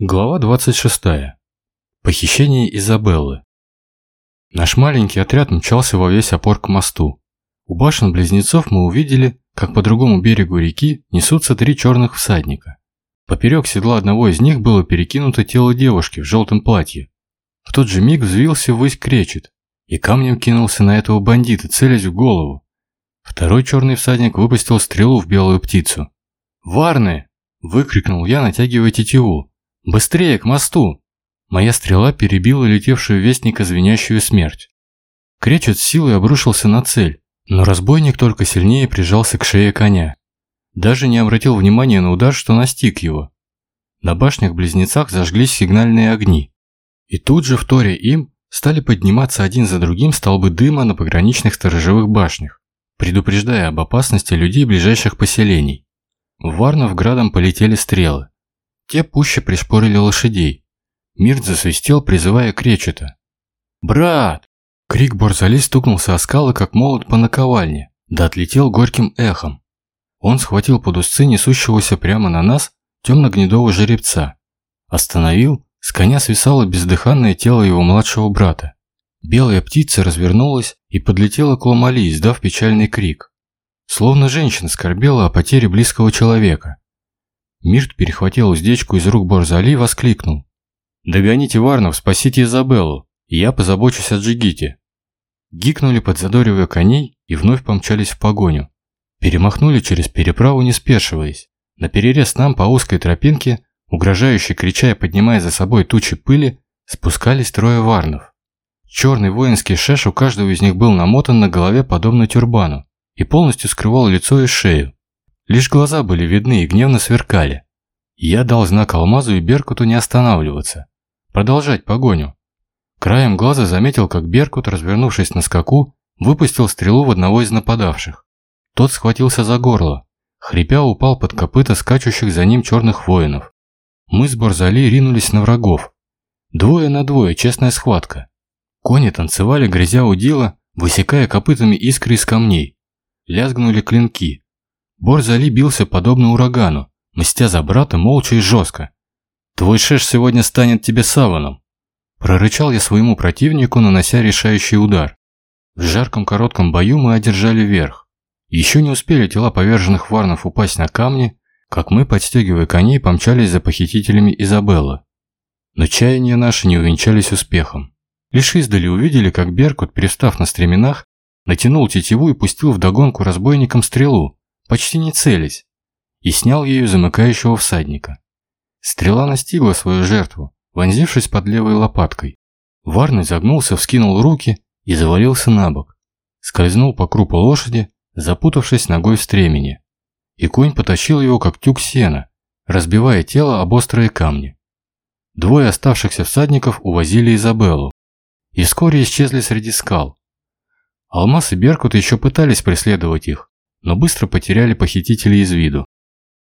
Глава 26. Похищение Изабеллы. Наш маленький отряд мчался во весь опор к мосту. У башен близнецов мы увидели, как по другому берегу реки несутся три черных всадника. Поперек седла одного из них было перекинуто тело девушки в желтом платье. В тот же миг взвился ввысь кречет и камнем кинулся на этого бандита, целясь в голову. Второй черный всадник выпустил стрелу в белую птицу. «Варны!» – выкрикнул я, натягивая тетиву. «Быстрее, к мосту!» Моя стрела перебила летевшую вестника звенящую смерть. Кречет с силой обрушился на цель, но разбойник только сильнее прижался к шее коня. Даже не обратил внимания на удар, что настиг его. На башнях-близнецах зажглись сигнальные огни. И тут же, вторя им, стали подниматься один за другим столбы дыма на пограничных сторожевых башнях, предупреждая об опасности людей ближайших поселений. В Варнов градом полетели стрелы. Те пуще пришпорили лошадей. Мирт засвистел, призывая кречета. «Брат!» Крик Борзали стукнулся о скалы, как молот по наковальне, да отлетел горьким эхом. Он схватил под узцы несущегося прямо на нас темно-гнедого жеребца. Остановил, с коня свисало бездыханное тело его младшего брата. Белая птица развернулась и подлетела к Ломали, издав печальный крик. Словно женщина скорбела о потере близкого человека. Мирт перехватил уздечку из рук Борзали и воскликнул. «Догоните Варнов, спасите Изабеллу, я позабочусь о Джигите». Гикнули, подзадоривая коней, и вновь помчались в погоню. Перемахнули через переправу, не спешиваясь. На перерез нам по узкой тропинке, угрожающе крича и поднимая за собой тучи пыли, спускались трое варнов. Черный воинский шеш у каждого из них был намотан на голове подобно тюрбану и полностью скрывал лицо и шею. Лишь глаза были видны и гневно сверкали. Я дал знак Алмазу и Беркуту не останавливаться. Продолжать погоню. Краем глаза заметил, как Беркут, развернувшись на скаку, выпустил стрелу в одного из нападавших. Тот схватился за горло. Хрипя упал под копыта скачущих за ним черных воинов. Мы с Борзали ринулись на врагов. Двое на двое, честная схватка. Кони танцевали, грязя удила, высекая копытами искры из камней. Лязгнули клинки. Борзали бился подобно урагану, мстя за брата молча и жестко. «Твой шеш сегодня станет тебе саваном!» Прорычал я своему противнику, нанося решающий удар. В жарком коротком бою мы одержали верх. Еще не успели тела поверженных варнов упасть на камни, как мы, подстегивая коней, помчались за похитителями Изабеллы. Но чаяния наши не увенчались успехом. Лишь издали увидели, как Беркут, перестав на стременах, натянул тетиву и пустил вдогонку разбойникам стрелу, почти не целясь, и снял ею замыкающего всадника. Стрела настигла свою жертву, вонзившись под левой лопаткой. Варный загнулся, вскинул руки и завалился на бок. Скользнул по крупу лошади, запутавшись ногой в стремени. И конь потащил его, как тюк сена, разбивая тело об острые камни. Двое оставшихся всадников увозили Изабеллу. И вскоре исчезли среди скал. Алмаз и Беркут еще пытались преследовать их, но быстро потеряли похитителей из виду.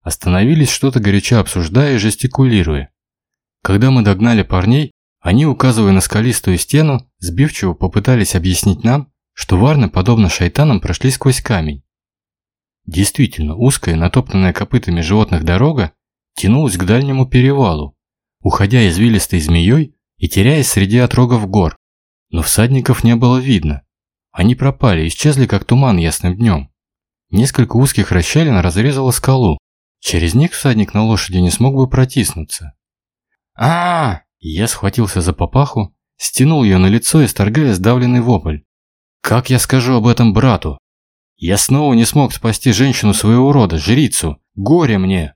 Остановились что-то горячо обсуждая и жестикулируя. Когда мы догнали парней, они, указывая на скалистую стену, сбивчиво попытались объяснить нам, что варны, подобно шайтанам, прошли сквозь камень. Действительно, узкая, натоптанная копытами животных дорога тянулась к дальнему перевалу, уходя извилистой змеей и теряясь среди отрогов гор. Но всадников не было видно. Они пропали, исчезли, как туман ясным днем. Несколько узких расщелин разрезало скалу. Через них всадник на лошади не смог бы протиснуться. а, -а, Я схватился за папаху, стянул ее на лицо, исторгая сдавленный вопль. «Как я скажу об этом брату? Я снова не смог спасти женщину своего рода, жрицу. Горе мне!»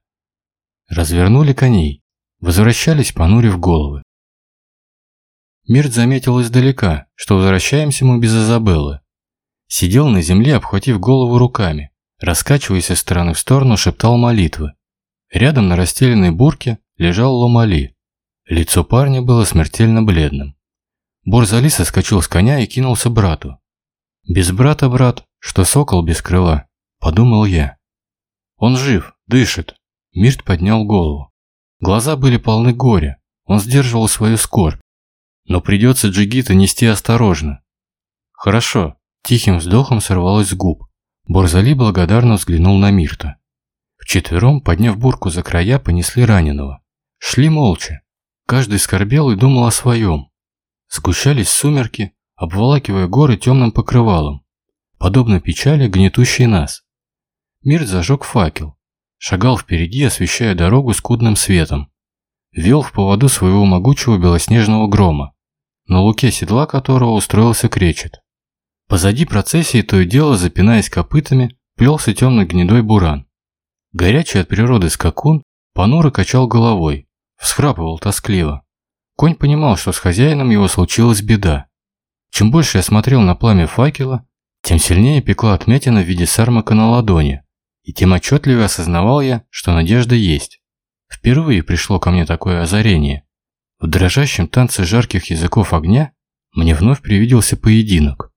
Развернули коней. Возвращались, понурив головы. Мирт заметил издалека, что возвращаемся мы без Изабеллы. Сидел на земле, обхватив голову руками, раскачиваясь из стороны в сторону, шептал молитвы. Рядом на расстеленной бурке лежал Ломали. Лицо парня было смертельно бледным. Борзали соскочил с коня и кинулся брату. «Без брата, брат, что сокол без крыла», – подумал я. «Он жив, дышит». Мирт поднял голову. Глаза были полны горя, он сдерживал свою скорбь. Но придется Джигита нести осторожно. «Хорошо, Тихим вздохом сорвалось с губ. Борзали благодарно взглянул на Мирта. Вчетвером, подняв бурку за края, понесли раненого. Шли молча. Каждый скорбел и думал о своем. Сгущались сумерки, обволакивая горы темным покрывалом, подобно печали, гнетущей нас. Мир зажег факел, шагал впереди, освещая дорогу скудным светом. Вел в поводу своего могучего белоснежного грома, на луке седла которого устроился кречет. Позади процессии то и дело, запинаясь копытами, плелся темно-гнедой буран. Горячий от природы скакун понуро качал головой, всхрапывал тоскливо. Конь понимал, что с хозяином его случилась беда. Чем больше я смотрел на пламя факела, тем сильнее пекла отметина в виде сармака на ладони, и тем отчетливее осознавал я, что надежда есть. Впервые пришло ко мне такое озарение. В дрожащем танце жарких языков огня мне вновь привиделся поединок.